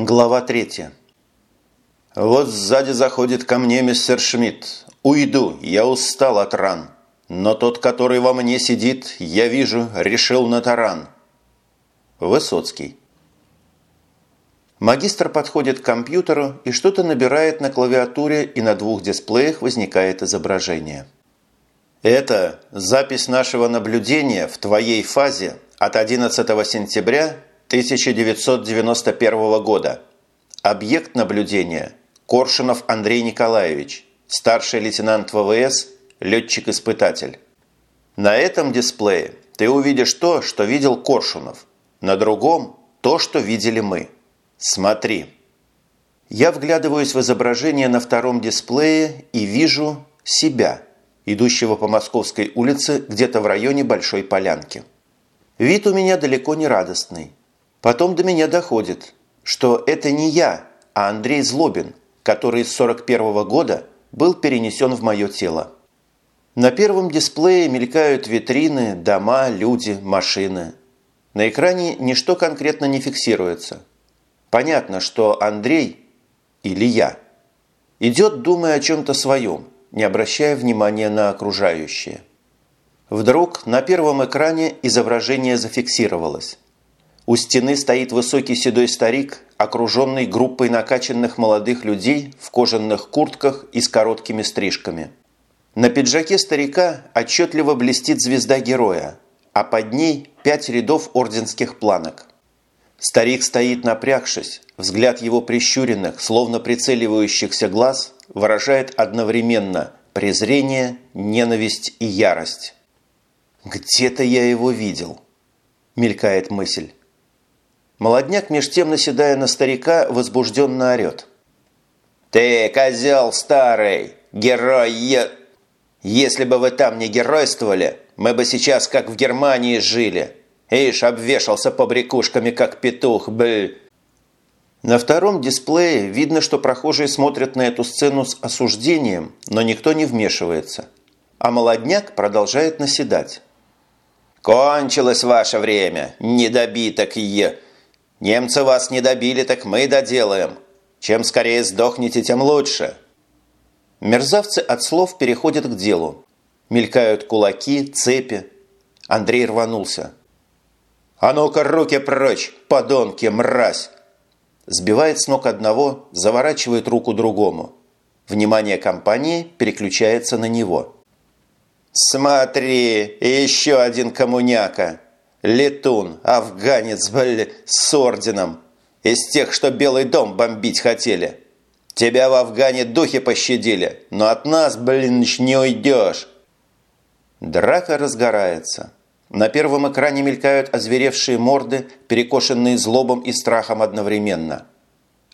Глава 3. Вот сзади заходит ко мне мистер Шмидт. Уйду, я устал от ран. Но тот, который во мне сидит, я вижу, решил на таран. Высоцкий. Магистр подходит к компьютеру и что-то набирает на клавиатуре, и на двух дисплеях возникает изображение. Это запись нашего наблюдения в твоей фазе от 11 сентября 1991 года. Объект наблюдения – Коршунов Андрей Николаевич, старший лейтенант ВВС, летчик-испытатель. На этом дисплее ты увидишь то, что видел Коршунов, на другом – то, что видели мы. Смотри. Я вглядываюсь в изображение на втором дисплее и вижу себя, идущего по Московской улице где-то в районе Большой Полянки. Вид у меня далеко не радостный. Потом до меня доходит, что это не я, а Андрей Злобин, который с 41 -го года был перенесен в мое тело. На первом дисплее мелькают витрины, дома, люди, машины. На экране ничто конкретно не фиксируется. Понятно, что Андрей или я идет, думая о чем-то своем, не обращая внимания на окружающее. Вдруг на первом экране изображение зафиксировалось. У стены стоит высокий седой старик, окруженный группой накачанных молодых людей в кожаных куртках и с короткими стрижками. На пиджаке старика отчетливо блестит звезда героя, а под ней пять рядов орденских планок. Старик стоит напрягшись, взгляд его прищуренных, словно прицеливающихся глаз, выражает одновременно презрение, ненависть и ярость. «Где-то я его видел», – мелькает мысль. Молодняк, меж тем наседая на старика, возбужденно орет. «Ты, козел старый, герой я... Если бы вы там не геройствовали, мы бы сейчас как в Германии жили. Ишь, обвешался побрякушками, как петух, бы...» На втором дисплее видно, что прохожие смотрят на эту сцену с осуждением, но никто не вмешивается. А молодняк продолжает наседать. «Кончилось ваше время, недобиток е...» Немцы вас не добили, так мы доделаем. Чем скорее сдохнете, тем лучше». Мерзавцы от слов переходят к делу. Мелькают кулаки, цепи. Андрей рванулся. «А ну-ка, руки прочь, подонки, мразь!» Сбивает с ног одного, заворачивает руку другому. Внимание компании переключается на него. «Смотри, еще один коммуняка!» Летун, афганец, блин, с орденом. Из тех, что Белый дом бомбить хотели. Тебя в Афгане духи пощадили, но от нас, блин, не уйдешь. Драка разгорается. На первом экране мелькают озверевшие морды, перекошенные злобом и страхом одновременно.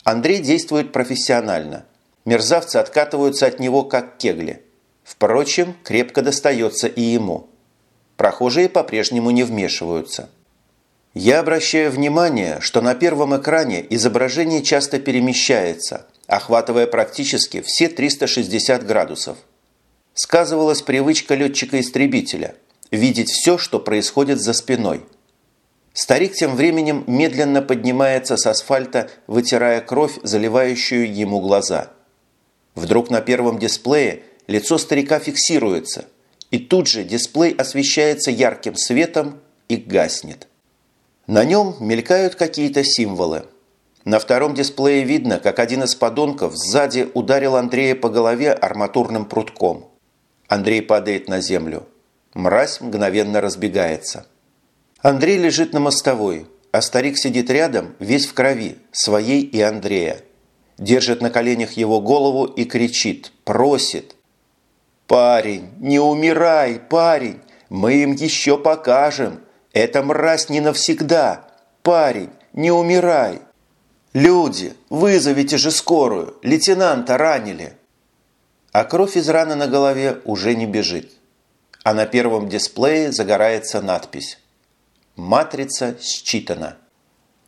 Андрей действует профессионально. Мерзавцы откатываются от него, как кегли. Впрочем, крепко достается и ему – Прохожие по-прежнему не вмешиваются. Я обращаю внимание, что на первом экране изображение часто перемещается, охватывая практически все 360 градусов. Сказывалась привычка летчика-истребителя – видеть все, что происходит за спиной. Старик тем временем медленно поднимается с асфальта, вытирая кровь, заливающую ему глаза. Вдруг на первом дисплее лицо старика фиксируется – и тут же дисплей освещается ярким светом и гаснет. На нем мелькают какие-то символы. На втором дисплее видно, как один из подонков сзади ударил Андрея по голове арматурным прутком. Андрей падает на землю. Мразь мгновенно разбегается. Андрей лежит на мостовой, а старик сидит рядом, весь в крови, своей и Андрея. Держит на коленях его голову и кричит, просит, «Парень, не умирай, парень! Мы им еще покажем! Эта мразь не навсегда! Парень, не умирай!» «Люди, вызовите же скорую! Лейтенанта ранили!» А кровь из раны на голове уже не бежит. А на первом дисплее загорается надпись «Матрица считана».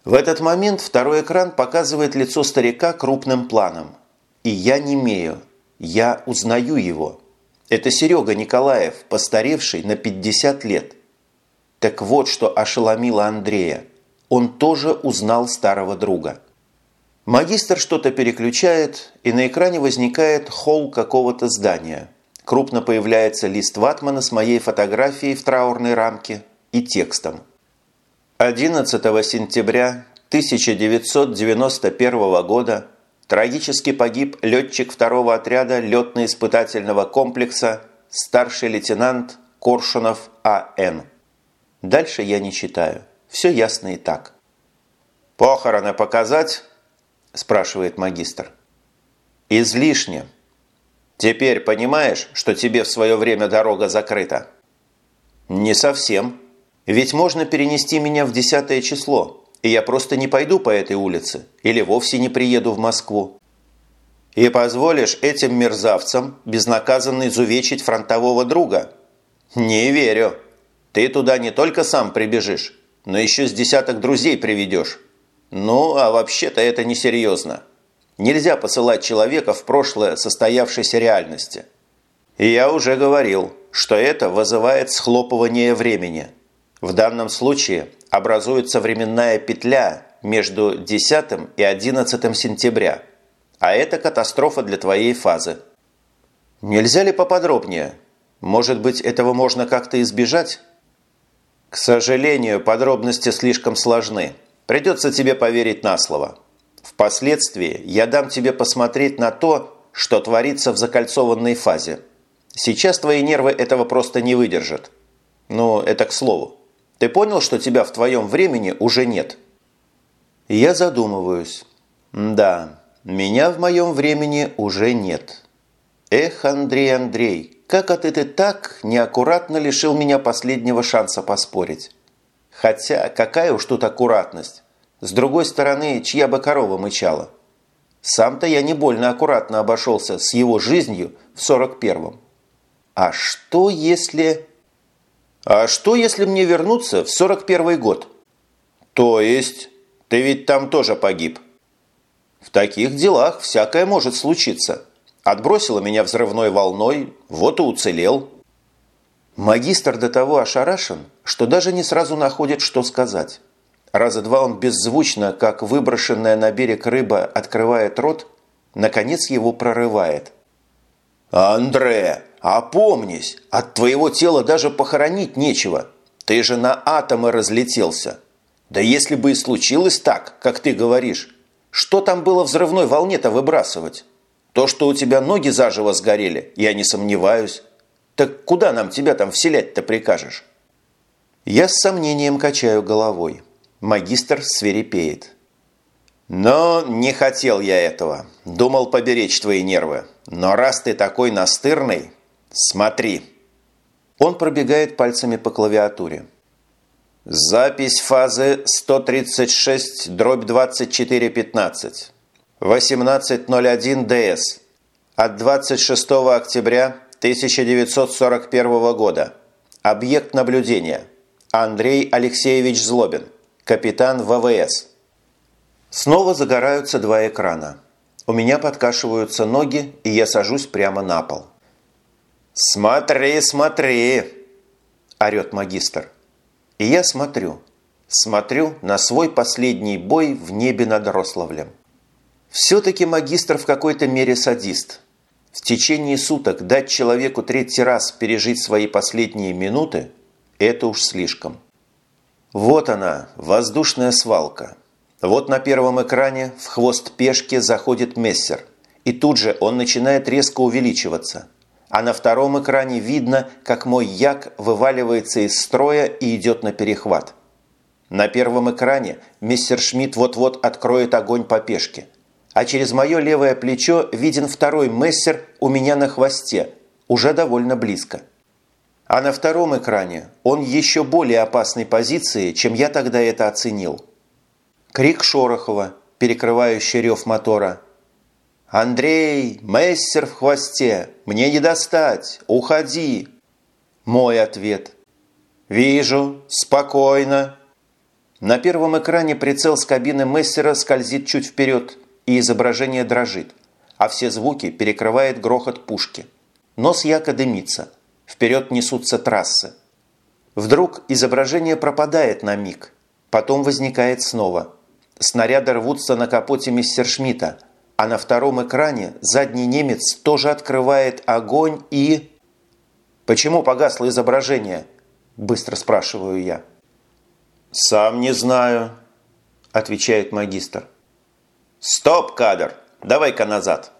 В этот момент второй экран показывает лицо старика крупным планом. И я не имею, я узнаю его – это Серега Николаев, постаревший на 50 лет. Так вот, что ошеломило Андрея. Он тоже узнал старого друга. Магистр что-то переключает, и на экране возникает холл какого-то здания. Крупно появляется лист ватмана с моей фотографией в траурной рамке и текстом. 11 сентября 1991 года трагически погиб летчик второго отряда летно-испытательного комплекса старший лейтенант Коршунов А.Н. Дальше я не читаю. Все ясно и так. «Похороны показать?» – спрашивает магистр. «Излишне. Теперь понимаешь, что тебе в свое время дорога закрыта?» «Не совсем. Ведь можно перенести меня в десятое число, и я просто не пойду по этой улице или вовсе не приеду в Москву. И позволишь этим мерзавцам безнаказанно изувечить фронтового друга? Не верю. Ты туда не только сам прибежишь, но еще с десяток друзей приведешь. Ну, а вообще-то это несерьезно. Нельзя посылать человека в прошлое состоявшейся реальности. И я уже говорил, что это вызывает схлопывание времени. В данном случае образуется временная петля между 10 и 11 сентября. А это катастрофа для твоей фазы. Нельзя ли поподробнее? Может быть, этого можно как-то избежать? К сожалению, подробности слишком сложны. Придется тебе поверить на слово. Впоследствии я дам тебе посмотреть на то, что творится в закольцованной фазе. Сейчас твои нервы этого просто не выдержат. Ну, это к слову. Ты понял, что тебя в твоем времени уже нет? Я задумываюсь. Да, меня в моем времени уже нет. Эх, Андрей, Андрей, как это ты так неаккуратно лишил меня последнего шанса поспорить? Хотя, какая уж тут аккуратность. С другой стороны, чья бы корова мычала? Сам-то я не больно аккуратно обошелся с его жизнью в 41-м. А что если... А что если мне вернуться в 41 год? То есть, ты ведь там тоже погиб. В таких делах всякое может случиться. Отбросило меня взрывной волной, вот и уцелел. Магистр до того ошарашен, что даже не сразу находит, что сказать. Раза два он беззвучно, как выброшенная на берег рыба, открывает рот, наконец его прорывает. «Андре, опомнись! От твоего тела даже похоронить нечего. Ты же на атомы разлетелся. Да если бы и случилось так, как ты говоришь, что там было взрывной волне-то выбрасывать? То, что у тебя ноги заживо сгорели, я не сомневаюсь. Так куда нам тебя там вселять-то прикажешь? Я с сомнением качаю головой. Магистр свирепеет. Но не хотел я этого. Думал поберечь твои нервы. Но раз ты такой настырный, смотри. Он пробегает пальцами по клавиатуре. Запись фазы 136 дробь 2415. 18.01 ДС от 26 октября 1941 года. Объект наблюдения. Андрей Алексеевич Злобин, капитан ВВС. Снова загораются два экрана. У меня подкашиваются ноги, и я сажусь прямо на пол. «Смотри, смотри!» – орет магистр. И я смотрю. Смотрю на свой последний бой в небе над Рославлем. Все-таки магистр в какой-то мере садист. В течение суток дать человеку третий раз пережить свои последние минуты – это уж слишком. Вот она, воздушная свалка. Вот на первом экране в хвост пешки заходит мессер. И тут же он начинает резко увеличиваться. А на втором экране видно, как мой як вываливается из строя и идет на перехват. На первом экране мистер Шмидт вот-вот откроет огонь по пешке – а через мое левое плечо виден второй мессер у меня на хвосте, уже довольно близко. А на втором экране он еще более опасной позиции, чем я тогда это оценил. Крик Шорохова, перекрывающий рев мотора. «Андрей, мессер в хвосте! Мне не достать! Уходи!» Мой ответ. «Вижу. Спокойно». На первом экране прицел с кабины мессера скользит чуть вперед – и изображение дрожит, а все звуки перекрывает грохот пушки. Нос яко дымится, вперед несутся трассы. Вдруг изображение пропадает на миг, потом возникает снова. Снаряды рвутся на капоте мистер Шмидта, а на втором экране задний немец тоже открывает огонь и... «Почему погасло изображение?» – быстро спрашиваю я. «Сам не знаю», – отвечает магистр. «Стоп, кадр! Давай-ка назад!»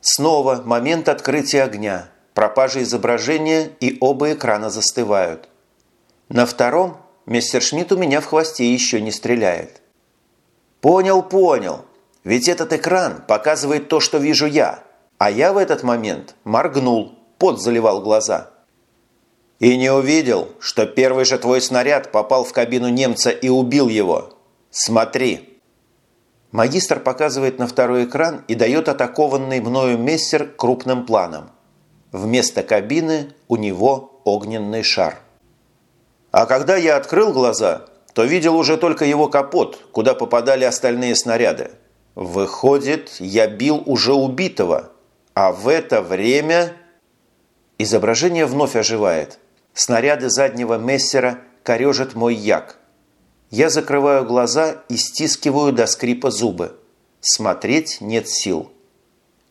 Снова момент открытия огня, пропажа изображения и оба экрана застывают. На втором мистер Шмидт у меня в хвосте еще не стреляет. «Понял, понял. Ведь этот экран показывает то, что вижу я, а я в этот момент моргнул, пот заливал глаза». «И не увидел, что первый же твой снаряд попал в кабину немца и убил его. Смотри!» Магистр показывает на второй экран и дает атакованный мною мессер крупным планом. Вместо кабины у него огненный шар. А когда я открыл глаза, то видел уже только его капот, куда попадали остальные снаряды. Выходит, я бил уже убитого, а в это время... Изображение вновь оживает. Снаряды заднего мессера корежат мой як. Я закрываю глаза и стискиваю до скрипа зубы. Смотреть нет сил.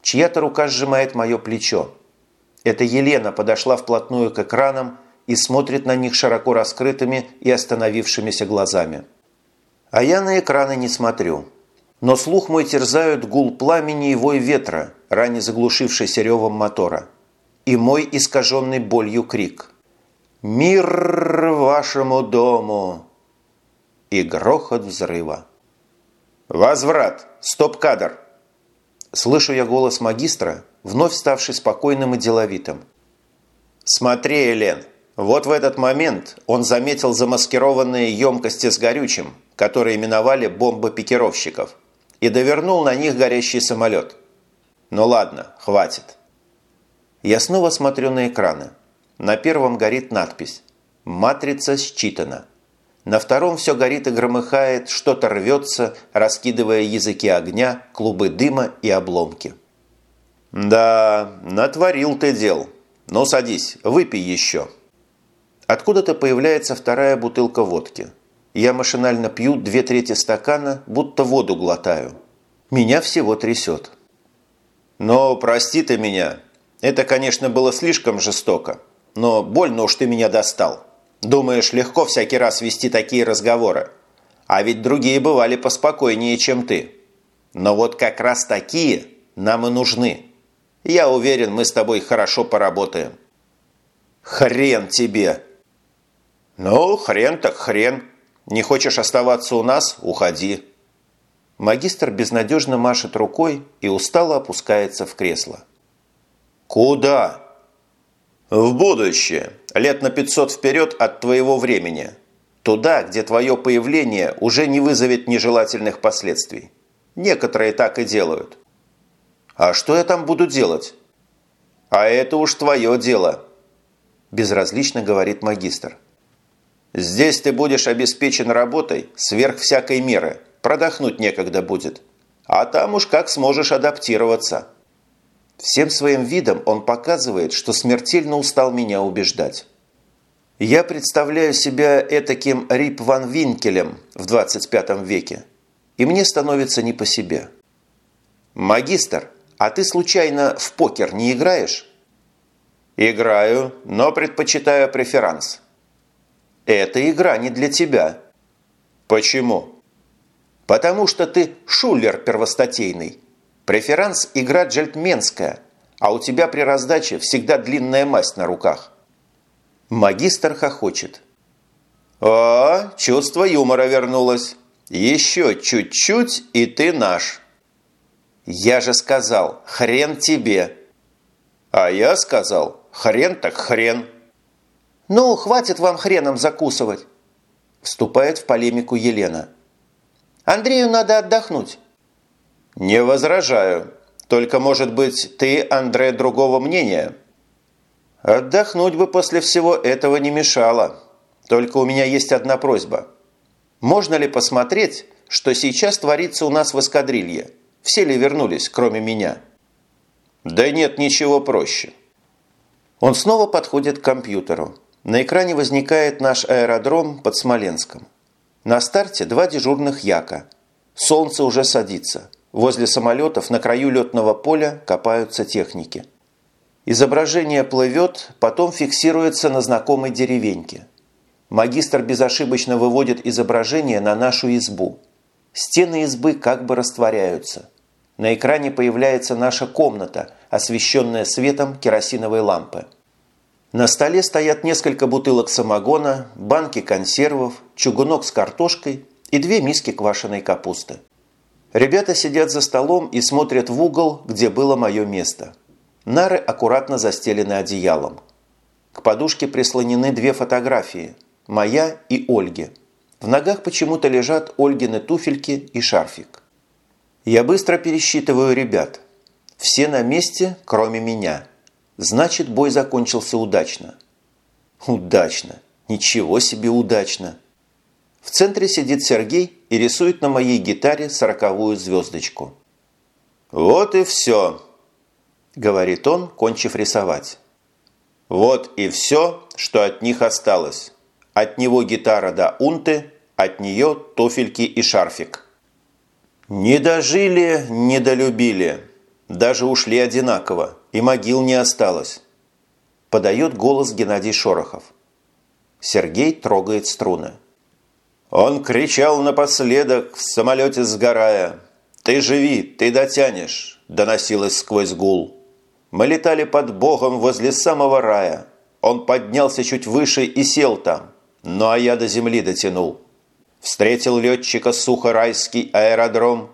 Чья-то рука сжимает мое плечо. Это Елена подошла вплотную к экранам и смотрит на них широко раскрытыми и остановившимися глазами. А я на экраны не смотрю. Но слух мой терзают гул пламени и вой ветра, ранее заглушившийся ревом мотора. И мой искаженный болью крик. «Мир вашему дому!» и грохот взрыва. «Возврат! Стоп-кадр!» Слышу я голос магистра, вновь ставший спокойным и деловитым. «Смотри, Элен, вот в этот момент он заметил замаскированные емкости с горючим, которые именовали бомбы пикировщиков, и довернул на них горящий самолет. Ну ладно, хватит». Я снова смотрю на экраны. На первом горит надпись «Матрица считана». На втором все горит и громыхает, что-то рвется, раскидывая языки огня, клубы дыма и обломки. «Да, натворил ты дел. Ну, садись, выпей еще». Откуда-то появляется вторая бутылка водки. Я машинально пью две трети стакана, будто воду глотаю. Меня всего трясет. «Но прости ты меня. Это, конечно, было слишком жестоко. Но больно уж ты меня достал». Думаешь, легко всякий раз вести такие разговоры? А ведь другие бывали поспокойнее, чем ты. Но вот как раз такие нам и нужны. Я уверен, мы с тобой хорошо поработаем. Хрен тебе! Ну, хрен так хрен. Не хочешь оставаться у нас – уходи. Магистр безнадежно машет рукой и устало опускается в кресло. «Куда?» «В будущее лет на 500 вперед от твоего времени. Туда, где твое появление уже не вызовет нежелательных последствий. Некоторые так и делают. А что я там буду делать? А это уж твое дело, безразлично говорит магистр. Здесь ты будешь обеспечен работой сверх всякой меры. Продохнуть некогда будет. А там уж как сможешь адаптироваться. Всем своим видом он показывает, что смертельно устал меня убеждать. Я представляю себя этаким Рип Ван Винкелем в 25 веке, и мне становится не по себе. «Магистр, а ты случайно в покер не играешь?» «Играю, но предпочитаю преферанс». «Эта игра не для тебя». «Почему?» «Потому что ты шулер первостатейный. Преферанс – игра джельтменская, а у тебя при раздаче всегда длинная масть на руках». Магистр хохочет. «О, чувство юмора вернулось. Еще чуть-чуть, и ты наш». «Я же сказал, хрен тебе». «А я сказал, хрен так хрен». «Ну, хватит вам хреном закусывать», – вступает в полемику Елена. «Андрею надо отдохнуть». «Не возражаю. Только, может быть, ты, Андре, другого мнения?» Отдохнуть бы после всего этого не мешало. Только у меня есть одна просьба. Можно ли посмотреть, что сейчас творится у нас в эскадрилье? Все ли вернулись, кроме меня? Да нет, ничего проще. Он снова подходит к компьютеру. На экране возникает наш аэродром под Смоленском. На старте два дежурных яка. Солнце уже садится. Возле самолетов на краю летного поля копаются техники. Изображение плывет, потом фиксируется на знакомой деревеньке. Магистр безошибочно выводит изображение на нашу избу. Стены избы как бы растворяются. На экране появляется наша комната, освещенная светом керосиновой лампы. На столе стоят несколько бутылок самогона, банки консервов, чугунок с картошкой и две миски квашеной капусты. Ребята сидят за столом и смотрят в угол, где было мое место. Нары аккуратно застелены одеялом. К подушке прислонены две фотографии – моя и Ольги. В ногах почему-то лежат Ольгины туфельки и шарфик. Я быстро пересчитываю ребят. Все на месте, кроме меня. Значит, бой закончился удачно. Удачно. Ничего себе удачно. В центре сидит Сергей и рисует на моей гитаре сороковую звездочку. «Вот и все», – говорит он, кончив рисовать. «Вот и все, что от них осталось». От него гитара до унты, от нее туфельки и шарфик. Не дожили, не долюбили. Даже ушли одинаково, и могил не осталось. Подает голос Геннадий Шорохов. Сергей трогает струны. Он кричал напоследок, в самолете сгорая. «Ты живи, ты дотянешь!» – доносилось сквозь гул. Мы летали под Богом возле самого рая. Он поднялся чуть выше и сел там. Ну а я до земли дотянул. Встретил летчика сухо-райский аэродром.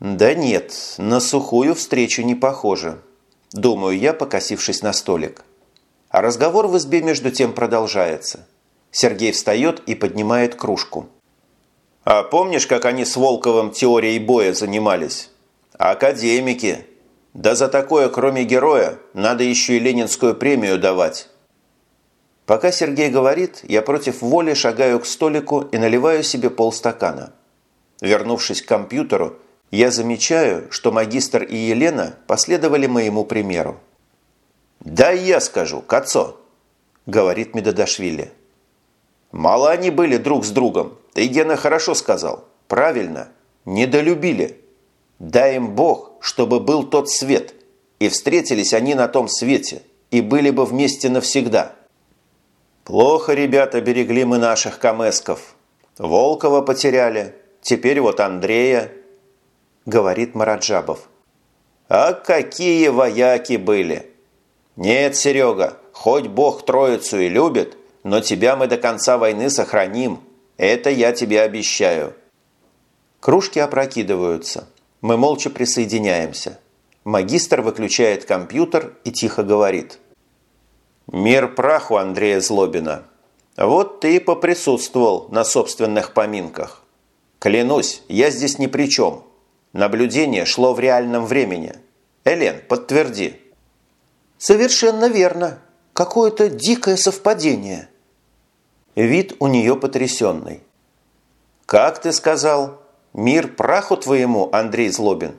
Да нет, на сухую встречу не похоже. Думаю я, покосившись на столик. А разговор в избе между тем продолжается. Сергей встает и поднимает кружку. А помнишь, как они с Волковым теорией боя занимались? Академики. Да за такое, кроме героя, надо еще и ленинскую премию давать. Пока Сергей говорит, я против воли шагаю к столику и наливаю себе полстакана. Вернувшись к компьютеру, я замечаю, что магистр и Елена последовали моему примеру. «Да я скажу, Кацо», – говорит Медадашвили. «Мало они были друг с другом. Ты, Гена, хорошо сказал. Правильно. Недолюбили. Дай им Бог, чтобы был тот свет. И встретились они на том свете. И были бы вместе навсегда». Плохо, ребята, берегли мы наших камесков. Волкова потеряли, теперь вот Андрея, говорит Мараджабов. А какие вояки были! Нет, Серега, хоть Бог троицу и любит, но тебя мы до конца войны сохраним. Это я тебе обещаю. Кружки опрокидываются. Мы молча присоединяемся. Магистр выключает компьютер и тихо говорит – Мир праху Андрея Злобина. Вот ты и поприсутствовал на собственных поминках. Клянусь, я здесь ни при чем. Наблюдение шло в реальном времени. Элен, подтверди. Совершенно верно. Какое-то дикое совпадение. Вид у нее потрясенный. Как ты сказал? Мир праху твоему, Андрей Злобин?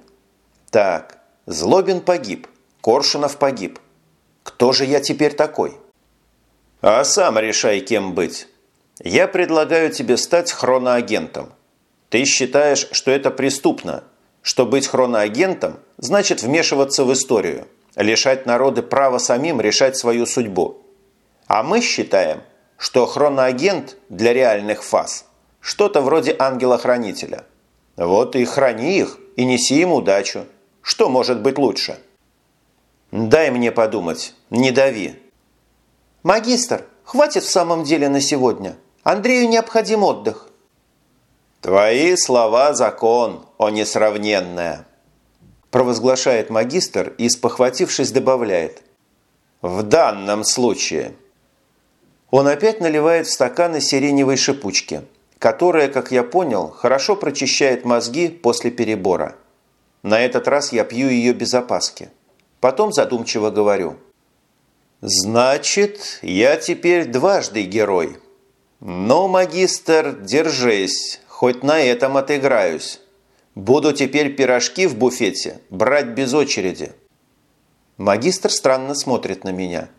Так, Злобин погиб, Коршунов погиб. Кто же я теперь такой? А сам решай, кем быть. Я предлагаю тебе стать хроноагентом. Ты считаешь, что это преступно, что быть хроноагентом значит вмешиваться в историю, лишать народы права самим решать свою судьбу. А мы считаем, что хроноагент для реальных фаз – что-то вроде ангела-хранителя. Вот и храни их, и неси им удачу. Что может быть лучше? «Дай мне подумать, не дави». «Магистр, хватит в самом деле на сегодня. Андрею необходим отдых». «Твои слова – закон, о несравненная», – провозглашает магистр и, спохватившись, добавляет. «В данном случае». Он опять наливает в стаканы сиреневой шипучки, которая, как я понял, хорошо прочищает мозги после перебора. На этот раз я пью ее без опаски. Потом задумчиво говорю. «Значит, я теперь дважды герой. Но, магистр, держись, хоть на этом отыграюсь. Буду теперь пирожки в буфете брать без очереди». Магистр странно смотрит на меня.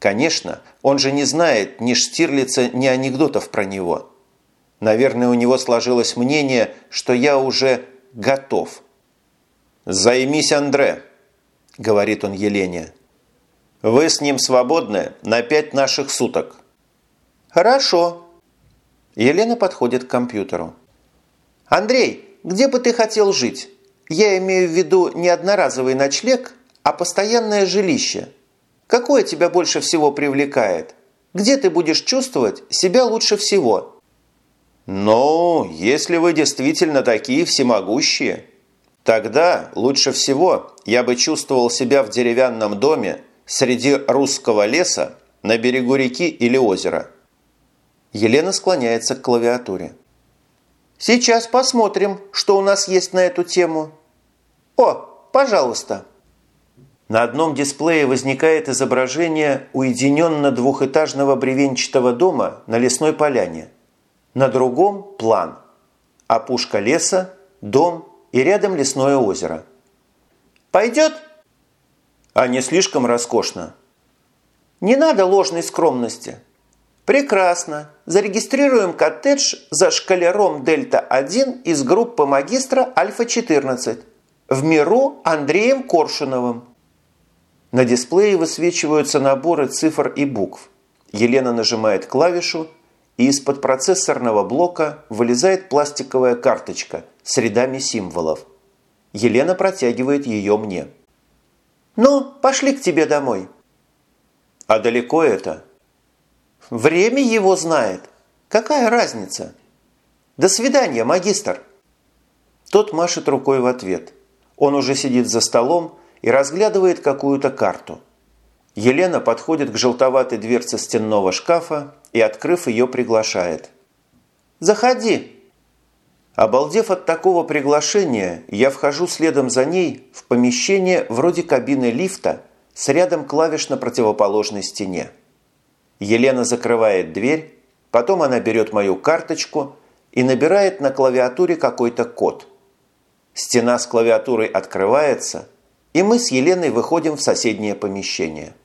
Конечно, он же не знает ни Штирлица, ни анекдотов про него. Наверное, у него сложилось мнение, что я уже готов. «Займись Андре», – говорит он Елене. «Вы с ним свободны на пять наших суток». «Хорошо». Елена подходит к компьютеру. «Андрей, где бы ты хотел жить? Я имею в виду не одноразовый ночлег, а постоянное жилище. Какое тебя больше всего привлекает? Где ты будешь чувствовать себя лучше всего?» «Ну, если вы действительно такие всемогущие, тогда лучше всего я бы чувствовал себя в деревянном доме среди русского леса на берегу реки или озера». Елена склоняется к клавиатуре. «Сейчас посмотрим, что у нас есть на эту тему. О, пожалуйста!» На одном дисплее возникает изображение уединенно двухэтажного бревенчатого дома на лесной поляне. На другом – план. Опушка леса, дом и рядом лесное озеро. «Пойдет?» «А не слишком роскошно?» «Не надо ложной скромности». «Прекрасно. Зарегистрируем коттедж за шкалером Дельта-1 из группы магистра Альфа-14 в миру Андреем Коршуновым». На дисплее высвечиваются наборы цифр и букв. Елена нажимает клавишу, и из-под процессорного блока вылезает пластиковая карточка с рядами символов. Елена протягивает ее мне. «Ну, пошли к тебе домой». «А далеко это?» «Время его знает. Какая разница?» «До свидания, магистр». Тот машет рукой в ответ. Он уже сидит за столом и разглядывает какую-то карту. Елена подходит к желтоватой дверце стенного шкафа и, открыв ее, приглашает. «Заходи!» Обалдев от такого приглашения, я вхожу следом за ней в помещение вроде кабины лифта с рядом клавиш на противоположной стене. Елена закрывает дверь, потом она берет мою карточку и набирает на клавиатуре какой-то код. Стена с клавиатурой открывается – и мы с Еленой выходим в соседнее помещение –